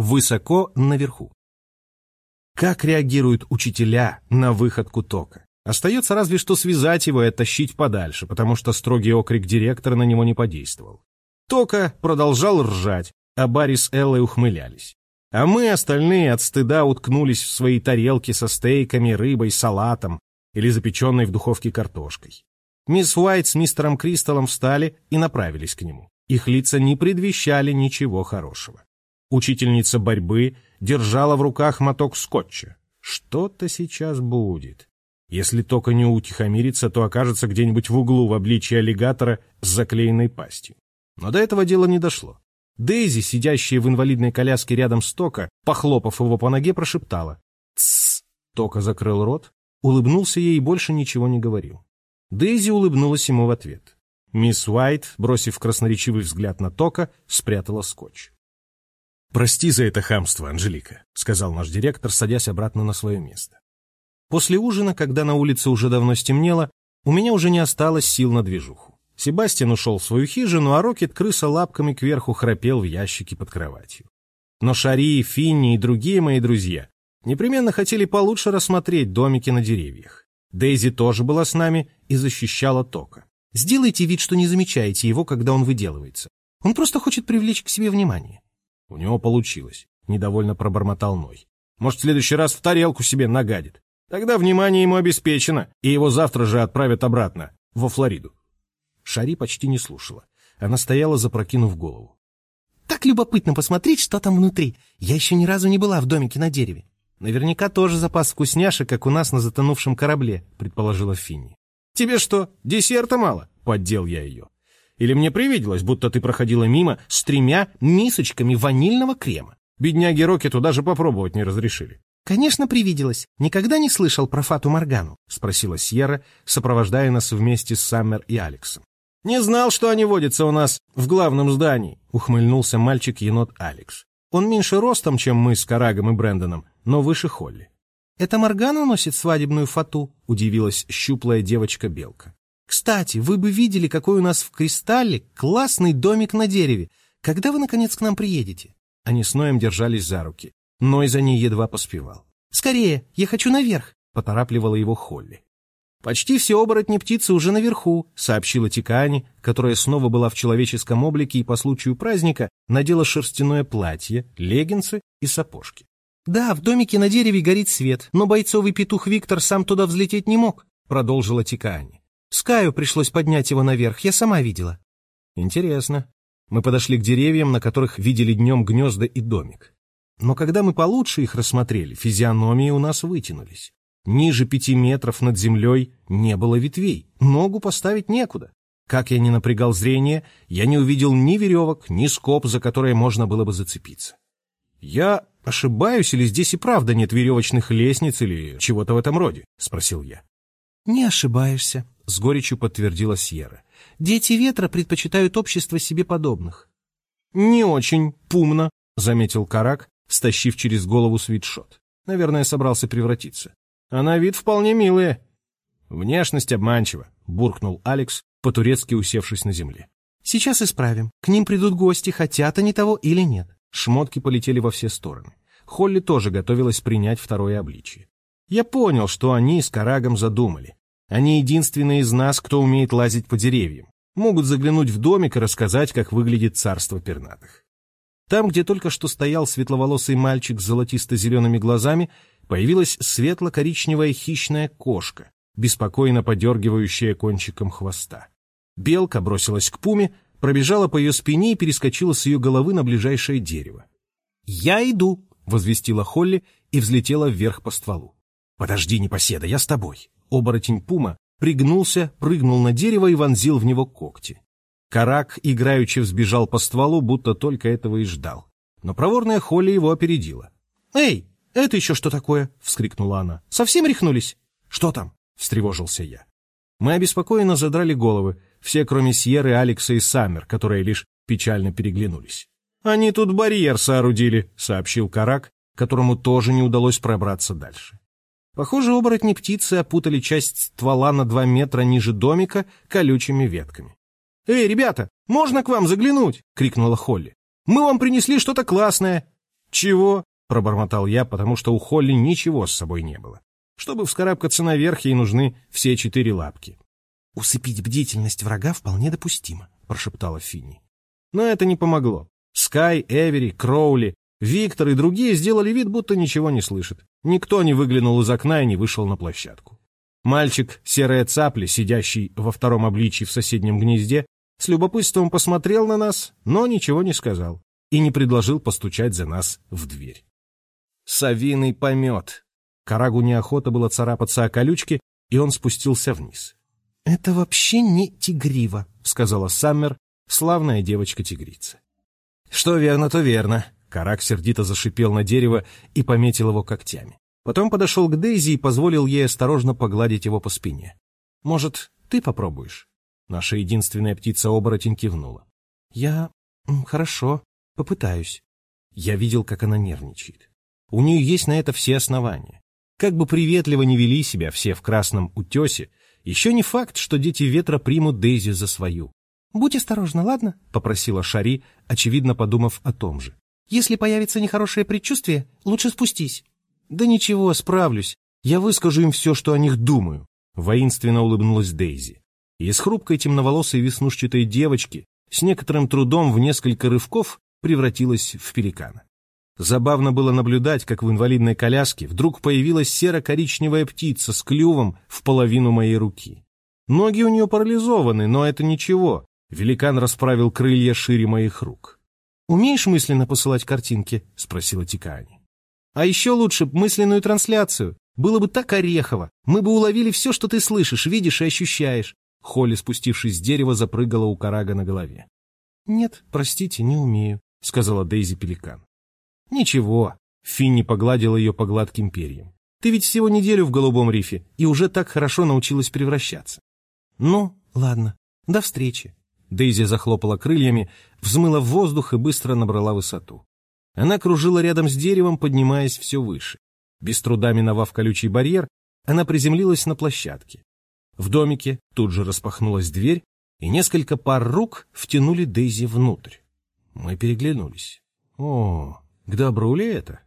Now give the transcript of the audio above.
Высоко наверху. Как реагируют учителя на выходку тока? Остается разве что связать его и оттащить подальше, потому что строгий окрик директора на него не подействовал. Тока продолжал ржать, а Барри с Эллой ухмылялись. А мы, остальные, от стыда уткнулись в свои тарелки со стейками, рыбой, салатом или запеченной в духовке картошкой. Мисс Уайт с мистером Кристаллом встали и направились к нему. Их лица не предвещали ничего хорошего. Учительница борьбы держала в руках моток скотча. Что-то сейчас будет. Если только не утихомирится, то окажется где-нибудь в углу в обличье аллигатора с заклеенной пастью. Но до этого дела не дошло. Дейзи, сидящая в инвалидной коляске рядом с Тока, похлопав его по ноге, прошептала. «Тссс!» Тока закрыл рот, улыбнулся ей и больше ничего не говорил. Дейзи улыбнулась ему в ответ. Мисс Уайт, бросив красноречивый взгляд на Тока, спрятала скотч. «Прости за это хамство, Анжелика», — сказал наш директор, садясь обратно на свое место. После ужина, когда на улице уже давно стемнело, у меня уже не осталось сил на движуху. Себастьян ушел в свою хижину, а Рокет, крыса лапками кверху, храпел в ящике под кроватью. Но Шари, Финни и другие мои друзья непременно хотели получше рассмотреть домики на деревьях. Дейзи тоже была с нами и защищала Тока. Сделайте вид, что не замечаете его, когда он выделывается. Он просто хочет привлечь к себе внимание. У него получилось. Недовольно пробормотал Ной. Может, в следующий раз в тарелку себе нагадит. Тогда внимание ему обеспечено, и его завтра же отправят обратно, во Флориду. Шари почти не слушала. Она стояла, запрокинув голову. «Так любопытно посмотреть, что там внутри. Я еще ни разу не была в домике на дереве. Наверняка тоже запас вкусняшек, как у нас на затонувшем корабле», — предположила Финни. «Тебе что, десерта мало?» — поддел я ее. «Или мне привиделось, будто ты проходила мимо с тремя мисочками ванильного крема? Бедняги Рокету даже попробовать не разрешили». «Конечно, привиделось. Никогда не слышал про Фату Моргану?» — спросила Сьерра, сопровождая нас вместе с Саммер и Алексом. «Не знал, что они водятся у нас в главном здании», — ухмыльнулся мальчик-енот Алекс. «Он меньше ростом, чем мы с Карагом и Брэндоном, но выше Холли». «Это Моргана носит свадебную фату?» — удивилась щуплая девочка-белка. «Кстати, вы бы видели, какой у нас в Кристалле классный домик на дереве. Когда вы, наконец, к нам приедете?» Они с Ноем держались за руки. Ной за ней едва поспевал. «Скорее, я хочу наверх!» — поторапливала его Холли. «Почти все оборотни птицы уже наверху», — сообщила Тикаани, которая снова была в человеческом облике и по случаю праздника надела шерстяное платье, леггинсы и сапожки. «Да, в домике на дереве горит свет, но бойцовый петух Виктор сам туда взлететь не мог», — продолжила Тикаани. «Скаю пришлось поднять его наверх, я сама видела». «Интересно». Мы подошли к деревьям, на которых видели днем гнезда и домик. Но когда мы получше их рассмотрели, физиономии у нас вытянулись. Ниже пяти метров над землей не было ветвей, ногу поставить некуда. Как я не напрягал зрение, я не увидел ни веревок, ни скоб, за которые можно было бы зацепиться. «Я ошибаюсь, или здесь и правда нет веревочных лестниц или чего-то в этом роде?» — спросил я. «Не ошибаешься», — с горечью подтвердила Сьерра. «Дети ветра предпочитают общество себе подобных». «Не очень пумно», — заметил Карак, стащив через голову свитшот. Наверное, собрался превратиться. А на вид вполне милые. Внешность обманчива, буркнул Алекс, по-турецки усевшись на земле. Сейчас исправим. К ним придут гости, хотят они того или нет. Шмотки полетели во все стороны. Холли тоже готовилась принять второе обличие. Я понял, что они с Карагом задумали. Они единственные из нас, кто умеет лазить по деревьям. Могут заглянуть в домик и рассказать, как выглядит царство пернатых. Там, где только что стоял светловолосый мальчик с золотисто-зелеными глазами, появилась светло-коричневая хищная кошка, беспокойно подергивающая кончиком хвоста. Белка бросилась к пуме, пробежала по ее спине и перескочила с ее головы на ближайшее дерево. «Я иду!» — возвестила Холли и взлетела вверх по стволу. «Подожди, непоседа, я с тобой!» Оборотень пума пригнулся, прыгнул на дерево и вонзил в него когти. Карак играючи взбежал по стволу, будто только этого и ждал. Но проворная Холли его опередила. «Эй, «Это еще что такое?» — вскрикнула она. «Совсем рехнулись?» «Что там?» — встревожился я. Мы обеспокоенно задрали головы, все, кроме Сьерры, Алекса и Саммер, которые лишь печально переглянулись. «Они тут барьер соорудили», — сообщил Карак, которому тоже не удалось пробраться дальше. Похоже, оборотни птицы опутали часть ствола на два метра ниже домика колючими ветками. «Эй, ребята, можно к вам заглянуть?» — крикнула Холли. «Мы вам принесли что-то классное». «Чего?» — пробормотал я, потому что у Холли ничего с собой не было. Чтобы вскарабкаться наверх, ей нужны все четыре лапки. «Усыпить бдительность врага вполне допустимо», — прошептала Финни. Но это не помогло. Скай, Эвери, Кроули, Виктор и другие сделали вид, будто ничего не слышат. Никто не выглянул из окна и не вышел на площадку. Мальчик, серая цапля, сидящий во втором обличье в соседнем гнезде, с любопытством посмотрел на нас, но ничего не сказал и не предложил постучать за нас в дверь. Савиный помет. Карагу неохота было царапаться о колючки, и он спустился вниз. «Это вообще не тигрива», — сказала Саммер, славная девочка-тигрица. «Что верно, то верно». Карак сердито зашипел на дерево и пометил его когтями. Потом подошел к Дейзи и позволил ей осторожно погладить его по спине. «Может, ты попробуешь?» Наша единственная птица-оборотень кивнула. «Я... хорошо, попытаюсь». Я видел, как она нервничает. У нее есть на это все основания. Как бы приветливо не вели себя все в красном утесе, еще не факт, что дети ветра примут Дейзи за свою. «Будь осторожна, ладно?» — попросила Шари, очевидно подумав о том же. «Если появится нехорошее предчувствие, лучше спустись». «Да ничего, справлюсь. Я выскажу им все, что о них думаю», — воинственно улыбнулась Дейзи. Из хрупкой темноволосой веснушчатой девочки с некоторым трудом в несколько рывков превратилась в пеликана. Забавно было наблюдать, как в инвалидной коляске вдруг появилась серо-коричневая птица с клювом в половину моей руки. Ноги у нее парализованы, но это ничего. Великан расправил крылья шире моих рук. «Умеешь мысленно посылать картинки?» — спросила Тикани. А еще лучше мысленную трансляцию. Было бы так орехово. Мы бы уловили все, что ты слышишь, видишь и ощущаешь. Холли, спустившись с дерева, запрыгала у Карага на голове. «Нет, простите, не умею», — сказала Дейзи Пеликан. «Ничего», — Финни погладила ее по гладким перьям. «Ты ведь всего неделю в Голубом рифе и уже так хорошо научилась превращаться». «Ну, ладно, до встречи». Дейзи захлопала крыльями, взмыла в воздух и быстро набрала высоту. Она кружила рядом с деревом, поднимаясь все выше. Без труда миновав колючий барьер, она приземлилась на площадке. В домике тут же распахнулась дверь, и несколько пар рук втянули Дейзи внутрь. Мы переглянулись. О, к добру ли это?